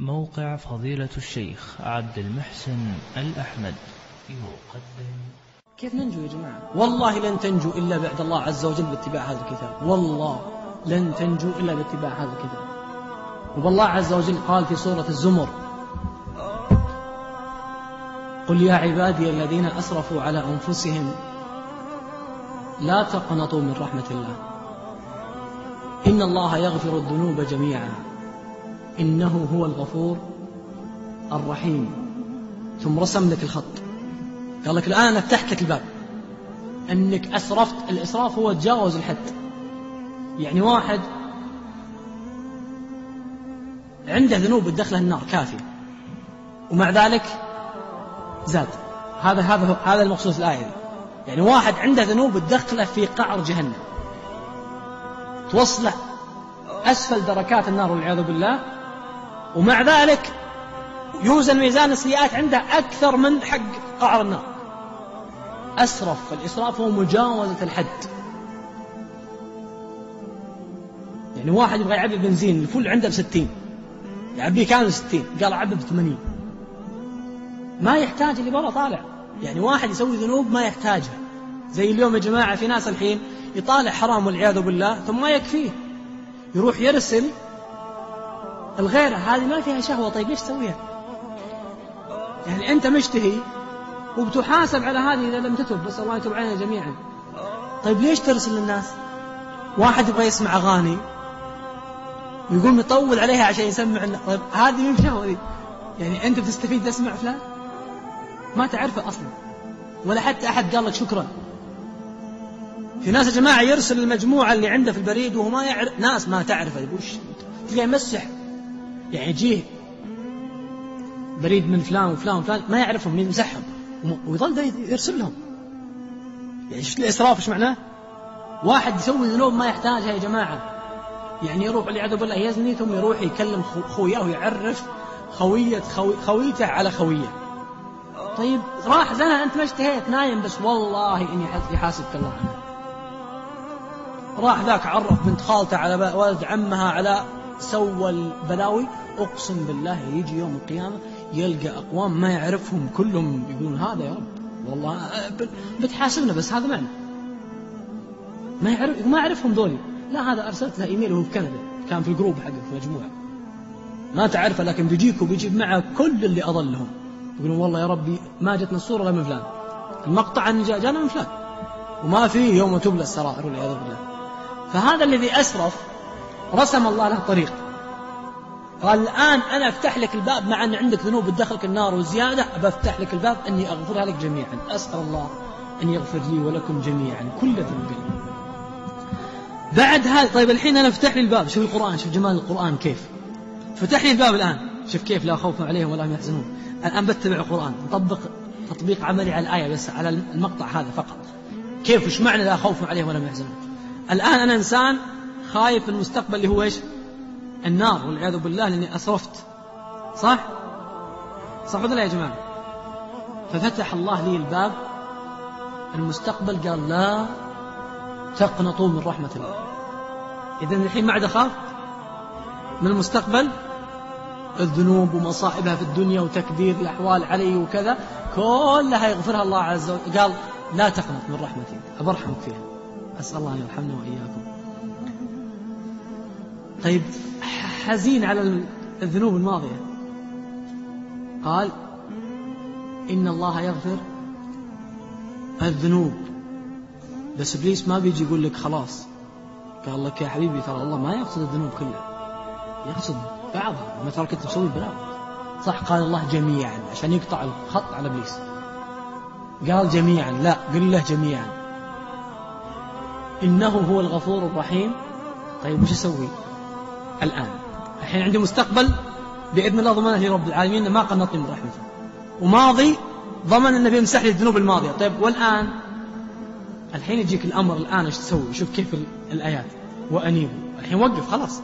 موقع فضيلة الشيخ عبد المحسن الأحمد. يقدم. كيف ننجو يا جماعة؟ والله لن تنجو إلا بعد الله عز وجل باتباع هذا الكتاب. والله لن تنجو إلا باتباع هذا الكتاب. والله عز وجل قال في سورة الزمر قل يا عبادي الذين أسرفوا على أنفسهم لا تقنطوا من رحمة الله. إن الله يغفر الذنوب جميعا. إنه هو الغفور الرحيم. ثم رسم لك الخط. قال لك الآن أنا فتحت لك الباب. أنك أسرفت الإسراف هو تجاوز الحد. يعني واحد عنده ذنوب تدخله النار كافية ومع ذلك زاد. هذا هذا هذا المقصود الآية. يعني واحد عنده ذنوب تدخله في قعر جهنم. توصله أسفل دركات النار والعياذ بالله. ومع ذلك يوزن ميزان السيئات عنده أكثر من حق قعر النار. أسرف فالإسراف هو مجاوزة الحد. يعني واحد يبغى يعبي بنزين الفل عنده بستين. يعبيه كامل ستين قال عبي بثمانين. ما يحتاج اللي برا طالع. يعني واحد يسوي ذنوب ما يحتاجها. زي اليوم يا جماعة في ناس الحين يطالع حرام والعياذ بالله ثم ما يكفيه. يروح يرسل الغيرة هذه ما فيها شهوة. طيب ليش تسويها؟ يعني أنت مشتهي وبتحاسب على هذه إذا لم تتب. بس الله يتوب علينا جميعا. طيب ليش ترسل للناس؟ واحد يبغى يسمع أغاني ويقوم يطول عليها عشان يسمع طيب هذه من شهوة. دي يعني أنت بتستفيد تسمع فلان؟ ما تعرفه أصلا. ولا حتى أحد قال لك شكرا. في ناس يا جماعة يرسل المجموعة اللي عنده في البريد وهو ما يعرف. ناس ما تعرفه. وش تلاقيه يمسح. يعني يجيه بريد من فلان وفلان وفلان ما يعرفهم مين مسحهم ويظل يرسل لهم. يعني شفت الإسراف إيش معناه؟ واحد يسوي ذنوب ما يحتاجها يا جماعة. يعني يروح والعياذ بالله يزني ثم يروح يكلم خوياه ويعرف خوية خوي خويته على خوية. طيب راح زنا أنت ما اشتهيت نايم بس والله إني يحاسبك الله. عنه راح ذاك عرف بنت خالته على ولد عمها على سوى البلاوي أقسم بالله يجي يوم القيامة يلقى أقوام ما يعرفهم كلهم يقولون هذا يا رب والله بتحاسبنا بس هذا معنى ما يعرف ما أعرفهم ذولي. لا هذا أرسلت له إيميل وهو في كندا كان في الجروب حقه في مجموعة. ما تعرفه لكن بيجيك وبيجيب معه كل اللي أضلهم يقولون والله يا ربي ما جتنا الصورة إلا من فلان. المقطع أن جانا من فلان. وما في يوم تبلى السرائر والعياذ بالله. فهذا الذي أسرف رسم الله له طريق. قال الآن أنا أفتح لك الباب مع أن عندك ذنوب تدخلك النار وزيادة أفتح لك الباب أني أغفرها لك جميعا. أسأل الله أن يغفر لي ولكم جميعا كل ذنب بعد هذا طيب الحين أنا أفتح لي الباب. شوف القرآن شوف جمال القرآن كيف. فتح لي الباب الآن. شوف كيف لا خوف عليهم ولا هم يحزنون. الآن بتبع القرآن. نطبق تطبيق عملي على الآية بس على المقطع هذا فقط. كيف؟ وش معنى لا خوف عليهم ولا هم يحزنون؟ الآن أنا إنسان خايف المستقبل اللي هو إيش؟ النار والعياذ بالله لأني أسرفت. صح؟ صح ولا لا يا جماعة؟ ففتح الله لي الباب المستقبل قال لا تقنطوا من رحمة الله. إذا الحين ما عاد أخاف من المستقبل؟ الذنوب ومصائبها في الدنيا وتكدير الأحوال علي وكذا كلها يغفرها الله عز وجل. قال لا تقنط من رحمتي أبرحمك فيها. أسأل الله أن يرحمنا وإياكم. طيب حزين على الذنوب الماضية. قال إن الله يغفر الذنوب. بس إبليس ما بيجي يقول لك خلاص. قال لك يا حبيبي ترى الله ما يقصد الذنوب كلها يقصد بعضها. ما ترى كنت مسوي بلاوي صح قال الله جميعا عشان يقطع الخط على إبليس. قال جميعا لا قل له جميعا. إنه هو الغفور الرحيم. طيب وش أسوي الآن. الحين عندي مستقبل بإذن الله ضمانه لرب العالمين ما قنطني من رحمته. وماضي ضمن النبي يمسح لي الذنوب الماضية. طيب والآن؟ الحين يجيك الأمر الآن إيش تسوي؟ شوف كيف الآيات. وانيبوا الحين وقف خلاص.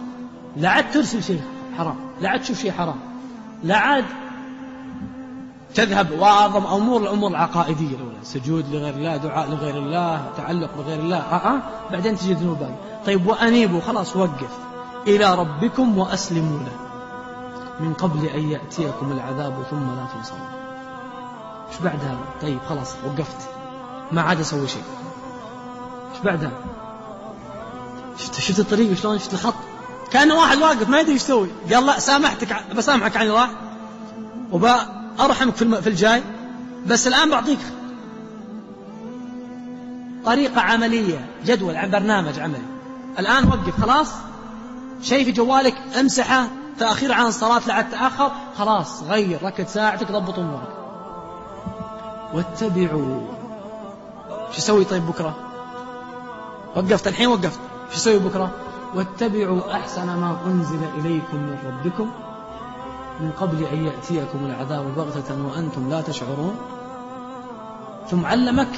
لا عاد ترسل شيء حرام. لا عاد تشوف شيء حرام. لا عاد تذهب واعظم أمور الأمور العقائدية الأولى. سجود لغير الله دعاء لغير الله تعلق بغير الله. آه آه. بعدين تجي ذنوب طيب وانيبوا خلاص وقف. إلى ربكم وأسلموا له. من قبل أن يأتيكم العذاب ثم لا تنصرون. إيش بعدها طيب خلاص وقفت. ما عاد أسوي شيء. إيش بعدها شفت شفت الطريق شلون؟ شفت الخط؟ كان واحد واقف ما يدري إيش يسوي. قال لا سامحتك بسامحك عن راح وبأرحمك في الجاي. بس الآن بعطيك طريقة عملية جدول عن برنامج عملي. الآن وقف خلاص؟ شيء في جوالك امسحه تأخير عن الصلاة لعد تأخر خلاص غير ركد ساعتك ضبط أمورك. واتبعوا. شو يسوي طيب بكرة؟ وقفت الحين وقفت. شو يسوي بكرة؟ واتبعوا أحسن ما أنزل إليكم من ربكم من قبل أن يأتيكم العذاب بغتة وأنتم لا تشعرون. ثم علمك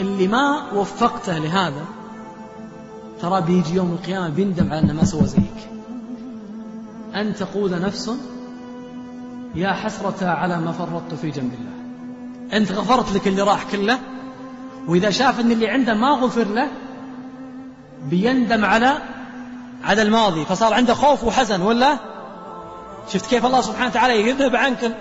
اللي ما وفقته لهذا ترى بيجي يوم القيامة بيندم على أنه ما سوى زيك. أن تقول نفس يا حسرة على ما فرطت في جنب الله. أنت غفرت لك اللي راح كله وإذا شاف أن اللي عنده ما غفر له بيندم على على الماضي. فصار عنده خوف وحزن ولا؟ شفت كيف الله سبحانه وتعالى يذهب عنك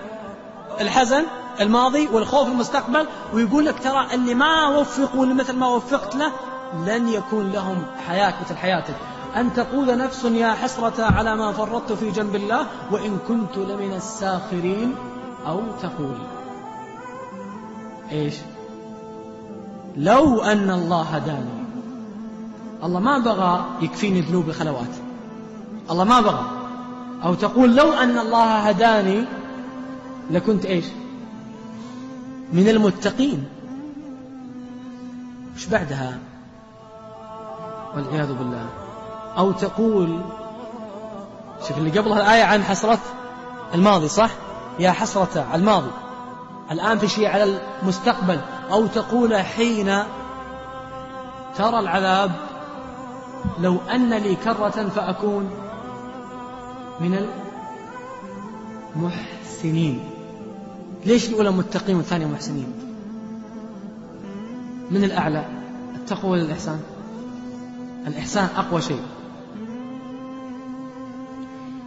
الحزن الماضي والخوف المستقبل ويقول لك ترى اللي ما وفقوا مثل ما وفقت له لن يكون لهم حياة مثل حياتك. أن تقول نفس يا حسرة على ما فرطت في جنب الله وإن كنت لمن الساخرين أو تقول. إيش؟ لو أن الله هداني الله ما بغى يكفيني ذنوب الخلوات. الله ما بغى. أو تقول لو أن الله هداني لكنت إيش؟ من المتقين. وش بعدها؟ والعياذ بالله. أو تقول شوف اللي قبلها الآية عن حسرة الماضي صح؟ يا حسرة على الماضي. الآن في شيء على المستقبل. أو تقول حين ترى العذاب لو أن لي كرة فأكون من المحسنين. ليش الأولى متقين والثانية محسنين من الأعلى. التقوى ولا الإحسان أقوى شيء.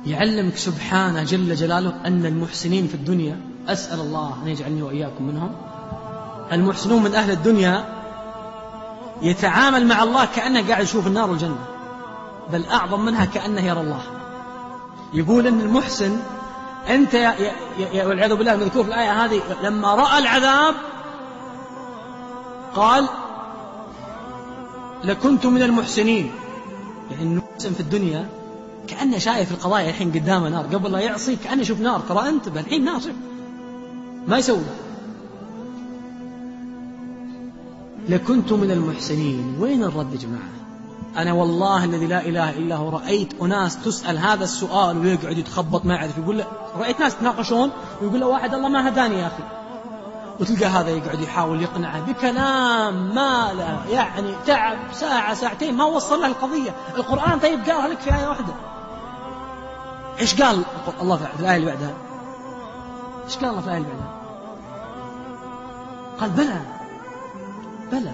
يعلمك سبحانه جل جلاله أن المحسنين في الدنيا أسأل الله أن يجعلني وإياكم منهم. المحسنون من أهل الدنيا يتعامل مع الله كأنه قاعد يشوف النار والجنة بل أعظم منها كأنه يرى الله. يقول أن المحسن أنت يا, يا, يا والعياذ بالله المذكور في الآية هذه لما رأى العذاب قال لكنت من المحسنين. يعني المحسن في الدنيا كأنه شايف القضايا الحين قدامه نار قبل لا يعصي كأنه يشوف نار. ترى أنت الحين نار شوف. ما يسوي. لكنت من المحسنين. وين الرد يا جماعة؟ أنا والله الذي لا إله إلا هو رأيت أناس تسأل هذا السؤال ويقعد يتخبط ما يعرف. يقول له رأيت ناس يتناقشون ويقول له واحد الله ما هداني يا أخي. وتلقى هذا يقعد يحاول يقنعه بكلام ما له يعني تعب ساعة ساعتين ما وصل له القضية. القرآن طيب قالها لك في آية واحدة. إيش قال الله في الآية اللي بعدها؟ إيش قال الله في الآية اللي بعدها؟ قال بلى بلى.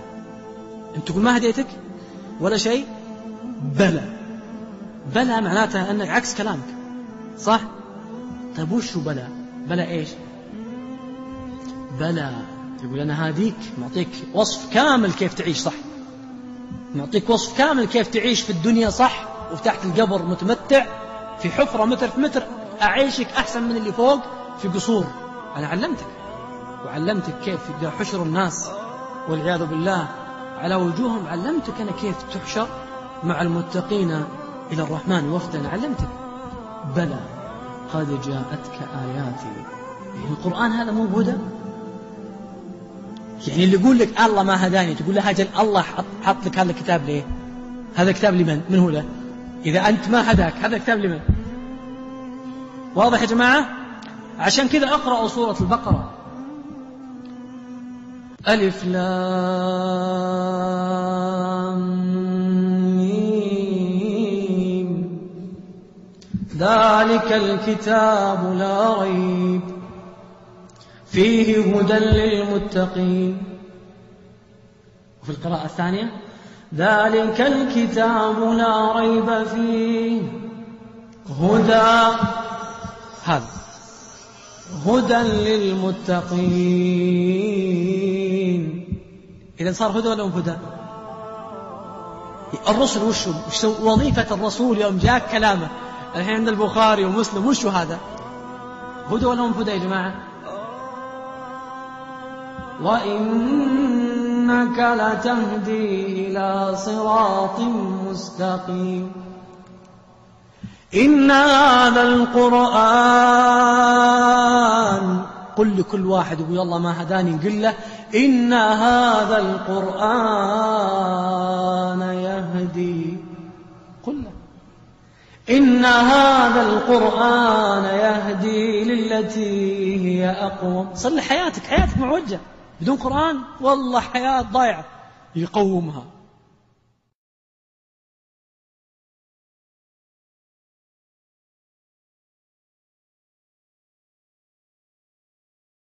أنت تقول ما هديتك؟ ولا شيء؟ بلى. بلى معناتها أنك عكس كلامك. صح؟ طيب وش بلى؟ بلى إيش؟ بلى. يقول أنا هاديك معطيك وصف كامل كيف تعيش صح؟ معطيك وصف كامل كيف تعيش في الدنيا صح؟ وتحت القبر متمتع في حفرة متر في متر أعيشك أحسن من اللي فوق في قصور. أنا علمتك وعلمتك كيف حشر الناس والعياذ بالله. على وجوههم علمتك أنا كيف تحشر مع المتقين إلى الرحمن وفدا. علمتك. بلى. قد جاءتك آياتي. يعني القرآن هذا مو هدى يعني اللي يقول لك الله ما هداني تقول له هاجل الله حط لك هذا الكتاب ليه؟ هذا الكتاب لمن؟ من هو له؟ إذا أنت ما هداك هذا الكتاب لمن؟ واضح يا جماعة؟ عشان كذا أقرأ سورة البقرة. ألف لام ذلك الكتاب لا ريب. فيه هدى للمتقين. وفي القراءة الثانية ذلك الكتاب لا ريب فيه. هدى هذا هدى للمتقين. إذا صار هدى ولا هدى؟ الرسل وش وظيفة الرسول يوم جاء كلامه. الحين عند البخاري ومسلم وش هذا؟ هدى ولا هدى يا جماعة؟ وإنك لتهدي إلى صراط مستقيم. إن هذا القرآن قل لكل واحد يقول الله ما هداني قل له إن هذا القرآن يهدي. قل له. إن هذا القرآن يهدي للتي هي أقوم. صل حياتك حياتك معوجة. بدون قرآن والله حياة ضايعة. يقومها.